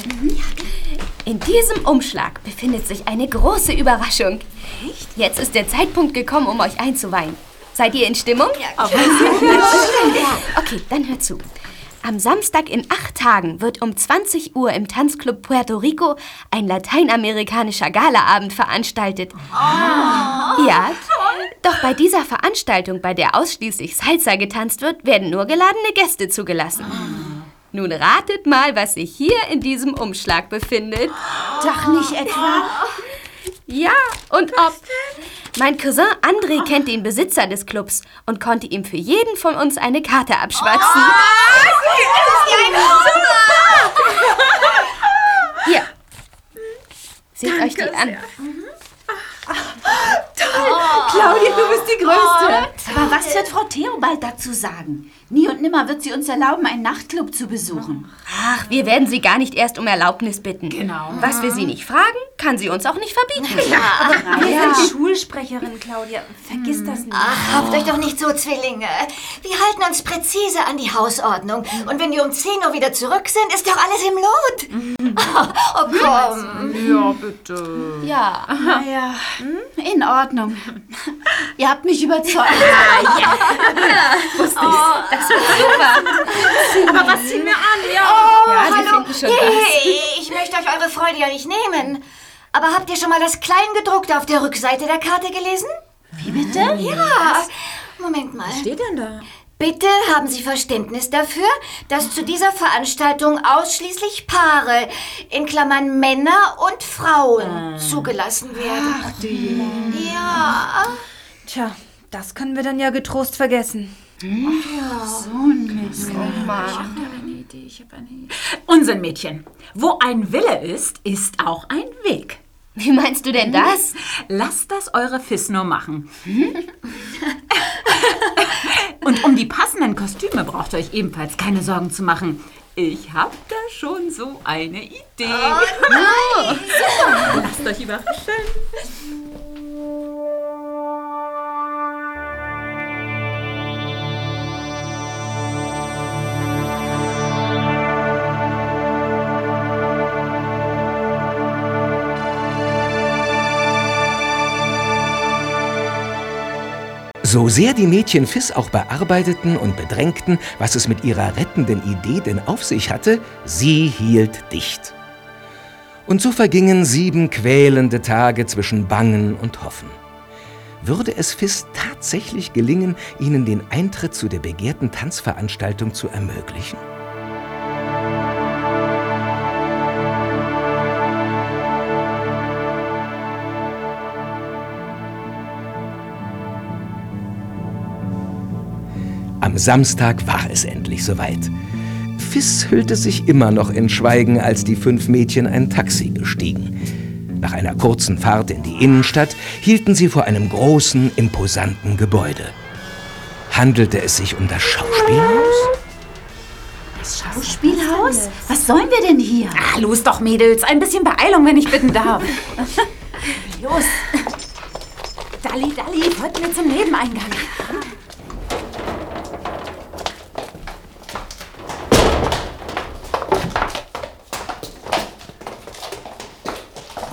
In diesem Umschlag befindet sich eine große Überraschung. Echt? Jetzt ist der Zeitpunkt gekommen, um euch einzuweihen. Seid ihr in Stimmung? Ja, *laughs* Okay, dann hört zu. Am Samstag in acht Tagen wird um 20 Uhr im Tanzclub Puerto Rico ein lateinamerikanischer Galaabend veranstaltet. ja, doch bei dieser Veranstaltung, bei der ausschließlich Salsa getanzt wird, werden nur geladene Gäste zugelassen. Nun ratet mal, was sich hier in diesem Umschlag befindet. Doch nicht etwa. Ja, und ob. Mein Cousin André kennt den Besitzer des Clubs und konnte ihm für jeden von uns eine Karte abschwatzen. Hier. Seht euch die an. Claudia, du bist die Größte. Aber was wird Frau Theobald dazu sagen? Nie und nimmer wird sie uns erlauben, einen Nachtclub zu besuchen. Ach, wir werden sie gar nicht erst um Erlaubnis bitten. Genau. Was wir sie nicht fragen, kann sie uns auch nicht verbieten. Aber wir Ja. sind Schulsprecherin, Claudia. Vergiss das nicht. Ach, habt euch doch nicht so, Zwillinge. Wir halten uns präzise an die Hausordnung. Und wenn wir um 10 Uhr wieder zurück sind, ist doch alles im Lot. *laughs* Oh, komm. Ja, bitte. Ja. Naja, in Ordnung. Ihr habt mich überzeugt. *laughs* *laughs* Wusste ich. Das wird super. Aber was ziehen wir an? Ja, Oh, Ja, hallo. Hey, ich möchte euch eure Freude ja nicht nehmen. Aber habt ihr schon mal das Kleingedruckte auf der Rückseite der Karte gelesen? Wie bitte? Ja. Moment mal. Was steht denn da? Bitte haben Sie Verständnis dafür, dass zu dieser Veranstaltung ausschließlich Paare, in Klammern Männer und Frauen, zugelassen werden. Ach die. Ja. Tja, das können wir dann ja getrost vergessen. So ein Mist. Ich habe eine Idee, ich habe eine Idee. Unsinn, Mädchen. Wo ein Wille ist, ist auch ein Weg. *laughs* Wie meinst du denn das? Lasst das eure Fiss nur machen. Und um die passenden Kostüme braucht ihr euch ebenfalls keine Sorgen zu machen. Ich hab da schon so eine Idee. Lasst euch überraschen. So sehr die Mädchen Fiss auch bearbeiteten und bedrängten, was es mit ihrer rettenden Idee denn auf sich hatte, sie hielt dicht. Und so vergingen sieben quälende Tage zwischen Bangen und Hoffen. Würde es Fiss tatsächlich gelingen, ihnen den Eintritt zu der begehrten Tanzveranstaltung zu ermöglichen? Am Samstag war es endlich soweit. Fiss hüllte sich immer noch in Schweigen, als die fünf Mädchen ein Taxi bestiegen. Nach einer kurzen Fahrt in die Innenstadt hielten sie vor einem großen, imposanten Gebäude. Handelte es sich um das Schauspielhaus? Das Schauspielhaus? Was sollen wir denn hier? Ach, los doch, Mädels. Ein bisschen Beeilung, wenn ich bitten darf. *laughs* los. Dalli, Dalli, folgt mir zum Nebeneingang.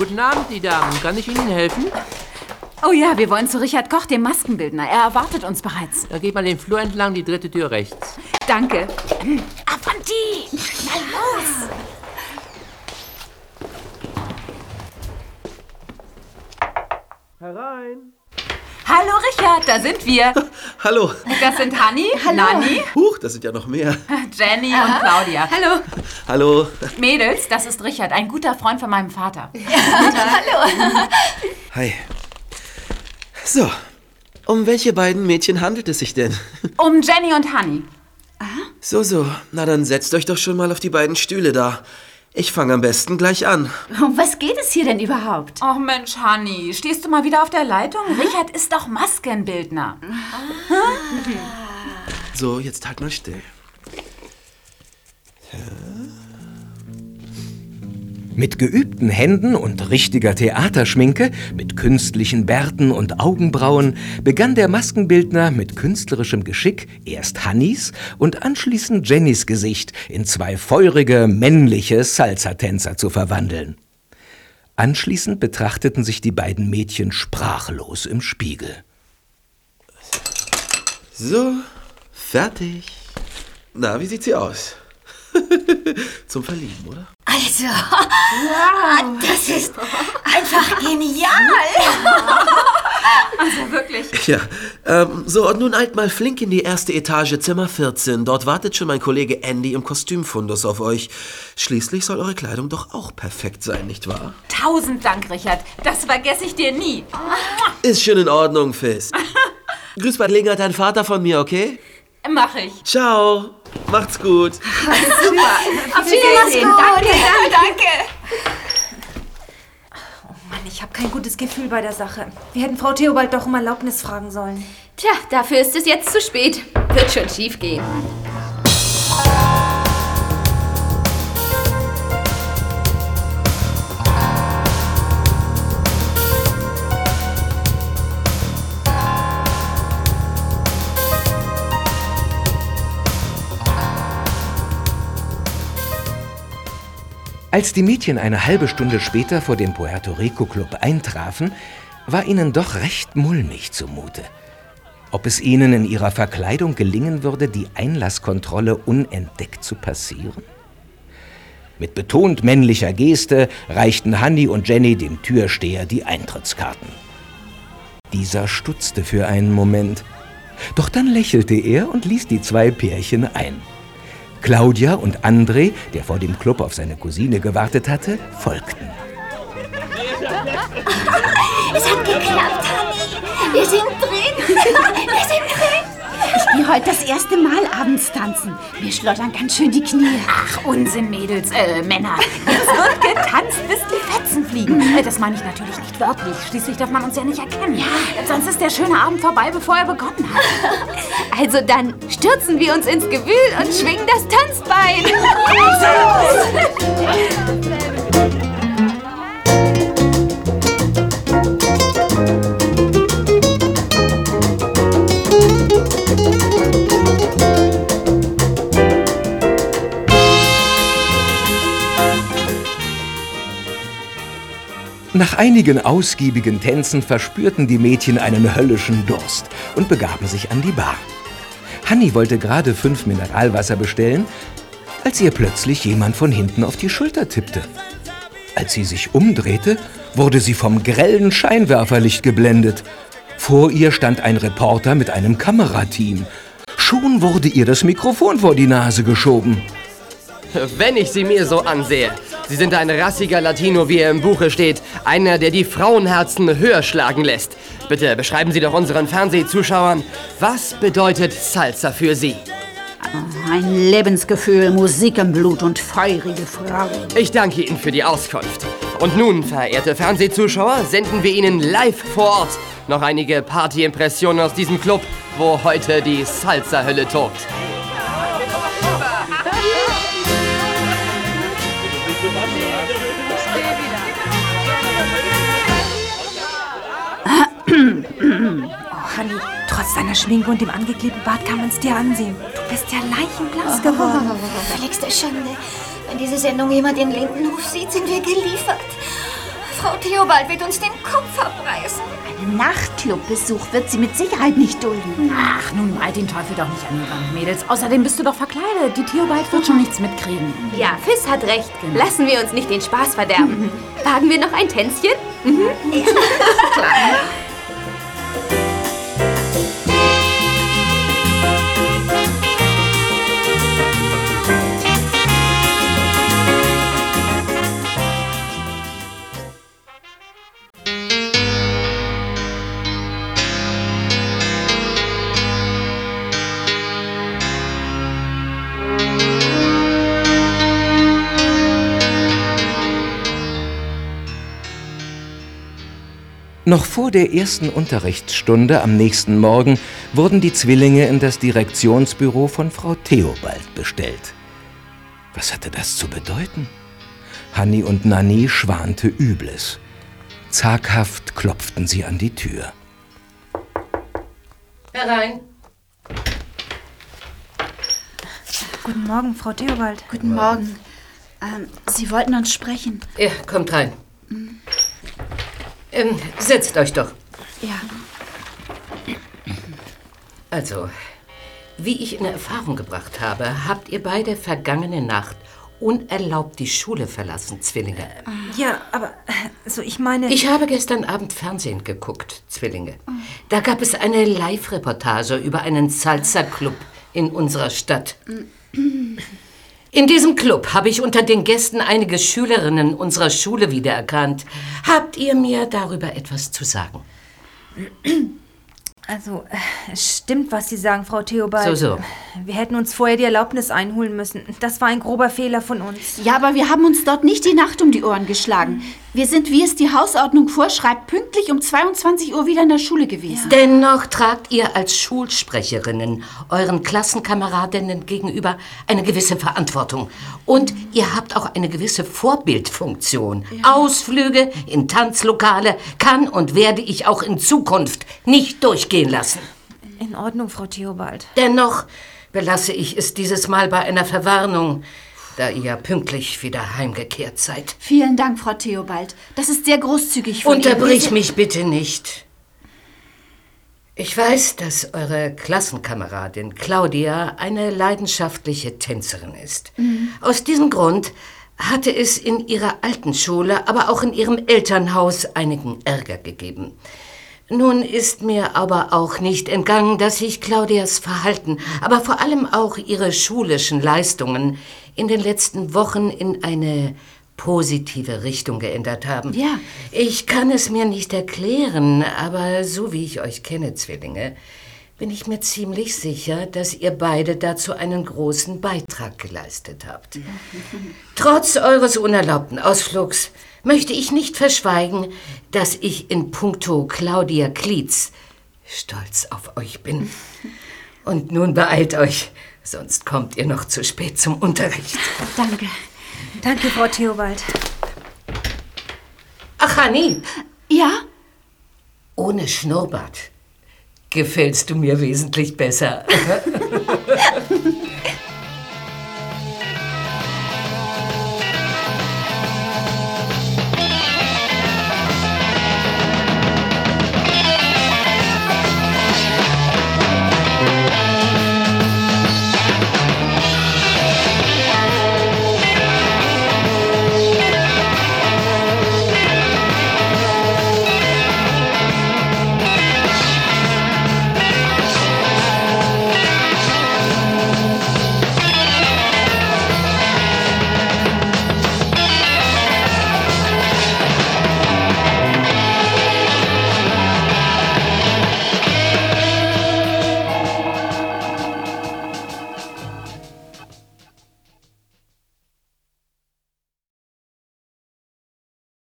Guten Abend, die Damen. Kann ich Ihnen helfen? Oh ja, wir wollen zu Richard Koch, dem Maskenbildner. Er erwartet uns bereits. Da geht mal den Flur entlang, die dritte Tür rechts. Danke. Avanti! Na los! Herein. Hallo Richard, da sind wir. *laughs* Hallo. Das sind Hanni, Nanni, Huch, das sind ja noch mehr. *laughs* Jenny und Claudia. Hallo. Hallo. Mädels, das ist Richard, ein guter Freund von meinem Vater. *laughs* Hi. So, um welche beiden Mädchen handelt es sich denn? Um Jenny und Hanni. So, so. Na dann setzt euch doch schon mal auf die beiden Stühle da. Ich fange am besten gleich an. Um was geht es hier denn überhaupt? Ach Mensch, Hanni, stehst du mal wieder auf der Leitung? Richard ist doch Maskenbildner. So, jetzt halt mal still. Mit geübten Händen und richtiger Theaterschminke, mit künstlichen Bärten und Augenbrauen begann der Maskenbildner mit künstlerischem Geschick erst Hannis und anschließend Jennys Gesicht in zwei feurige, männliche Salsa-Tänzer zu verwandeln. Anschließend betrachteten sich die beiden Mädchen sprachlos im Spiegel. So, fertig. Na, wie sieht sie aus? *laughs* Zum Verlieben, oder? Also, das ist einfach genial. Also wirklich. Ja, ähm, so, und nun eilt mal flink in die erste Etage, Zimmer 14. Dort wartet schon mein Kollege Andy im Kostümfundus auf euch. Schließlich soll eure Kleidung doch auch perfekt sein, nicht wahr? Tausend Dank, Richard. Das vergesse ich dir nie. Ist schon in Ordnung, Fist. Grüß Bad Linger, dein Vater von mir, okay? Mach ich. Ciao. Macht's gut. *laughs* Super. Auf Wiedersehen. Danke, danke. *laughs* Mann, ich habe kein gutes Gefühl bei der Sache. Wir hätten Frau Theobald doch um Erlaubnis fragen sollen. Tja, dafür ist es jetzt zu spät. Wird schon schief gehen. Als die Mädchen eine halbe Stunde später vor dem Puerto Rico Club eintrafen, war ihnen doch recht mulmig zumute. Ob es ihnen in ihrer Verkleidung gelingen würde, die Einlasskontrolle unentdeckt zu passieren? Mit betont männlicher Geste reichten Hanni und Jenny dem Türsteher die Eintrittskarten. Dieser stutzte für einen Moment, doch dann lächelte er und ließ die zwei Pärchen ein. Claudia und André, der vor dem Club auf seine Cousine gewartet hatte, folgten. *laughs* Es hat geklappt, Honey. Wir sind drin. *laughs* Wir sind drin. Ich gehe heute das erste Mal abends tanzen. Mir schlottern ganz schön die Knie. Ach, Unsinn, Mädels, äh, Männer. Jetzt wird getanzt, bis die Fetzen fliegen. Äh, Das meine ich natürlich nicht wörtlich. Schließlich darf man uns ja nicht erkennen. Ja. Sonst ist der schöne Abend vorbei, bevor er begonnen hat. *laughs* Also dann stürzen wir uns ins Gewühl und schwingen das Tanzbein. *laughs* Nach einigen ausgiebigen Tänzen verspürten die Mädchen einen höllischen Durst und begaben sich an die Bar. Hanni wollte gerade fünf Mineralwasser bestellen, als ihr plötzlich jemand von hinten auf die Schulter tippte. Als sie sich umdrehte, wurde sie vom grellen Scheinwerferlicht geblendet. Vor ihr stand ein Reporter mit einem Kamerateam. Schon wurde ihr das Mikrofon vor die Nase geschoben. Wenn ich sie mir so ansehe. Sie sind ein rassiger Latino, wie er im Buche steht. Einer, der die Frauenherzen höher schlagen lässt. Bitte beschreiben Sie doch unseren Fernsehzuschauern, was bedeutet Salsa für Sie? Ein Lebensgefühl, Musik im Blut und feurige Frauen. Ich danke Ihnen für die Auskunft. Und nun, verehrte Fernsehzuschauer, senden wir Ihnen live vor Ort noch einige Partyimpressionen aus diesem Club, wo heute die Salsa-Hölle tobt. Trotz deiner Schminke und dem angeklebten Bart kann man es dir ansehen. Du bist ja leichenblass geworden. *laughs* Verlegste Schande. Wenn diese Sendung jemand in Lindenhof sieht, sind wir geliefert. Frau Theobald wird uns den Kopf abreißen. Einen Nachtclubbesuch wird sie mit Sicherheit nicht dulden. Ach, nun malt den Teufel doch nicht an die Wand, Mädels. Außerdem bist du doch verkleidet. Die Theobald wird schon nichts mitkriegen. Ja, Fiss hat recht. Lassen wir uns nicht den Spaß verderben. *laughs* Wagen wir noch ein Tänzchen? Mhm. *laughs* Noch vor der ersten Unterrichtsstunde am nächsten Morgen wurden die Zwillinge in das Direktionsbüro von Frau Theobald bestellt. Was hatte das zu bedeuten? Hanni und Nanni schwante Übles. Zaghaft klopften sie an die Tür. Herein. Guten Morgen, Frau Theobald. Guten Morgen. Ähm, Sie wollten uns sprechen. Ja, kommt rein. Ähm, setzt euch doch. Ja. Also, wie ich in Erfahrung gebracht habe, habt ihr beide vergangene Nacht unerlaubt die Schule verlassen, Zwillinge. Ja, aber so ich meine. Ich habe gestern Abend Fernsehen geguckt, Zwillinge. Da gab es eine Live-Reportage über einen Salsa-Club in unserer Stadt. In diesem Club habe ich unter den Gästen einige Schülerinnen unserer Schule wiedererkannt. Habt ihr mir darüber etwas zu sagen? *clears throat* Also, es stimmt, was Sie sagen, Frau Theobald. So, so. Wir hätten uns vorher die Erlaubnis einholen müssen. Das war ein grober Fehler von uns. Ja, aber wir haben uns dort nicht die Nacht um die Ohren geschlagen. Wir sind, wie es die Hausordnung vorschreibt, pünktlich um 22 Uhr wieder in der Schule gewesen. Dennoch tragt ihr als Schulsprecherinnen euren Klassenkameradinnen gegenüber eine gewisse Verantwortung. Und ihr habt auch eine gewisse Vorbildfunktion. Ausflüge in Tanzlokale kann und werde ich auch in Zukunft nicht durchgehen lassen. In Ordnung, Frau Theobald. Dennoch belasse ich es dieses Mal bei einer Verwarnung, da ihr pünktlich wieder heimgekehrt seid. Vielen Dank, Frau Theobald. Das ist sehr großzügig von Ihnen. Unterbrich Wir mich bitte nicht. Ich weiß, dass eure Klassenkameradin Claudia eine leidenschaftliche Tänzerin ist. Mhm. Aus diesem Grund hatte es in ihrer alten Schule, aber auch in ihrem Elternhaus einigen Ärger gegeben. Nun ist mir aber auch nicht entgangen, dass sich Claudias Verhalten, aber vor allem auch ihre schulischen Leistungen in den letzten Wochen in eine positive Richtung geändert haben. Ja. Ich kann es mir nicht erklären, aber so wie ich euch kenne, Zwillinge, bin ich mir ziemlich sicher, dass ihr beide dazu einen großen Beitrag geleistet habt. *laughs* Trotz eures unerlaubten Ausflugs möchte ich nicht verschweigen, dass ich in puncto Claudia Klietz stolz auf euch bin. Und nun beeilt euch, sonst kommt ihr noch zu spät zum Unterricht. Danke. Danke, Frau Theobald. Ach, Hanni. Ja? Ohne Schnurrbart gefällst du mir wesentlich besser. *laughs*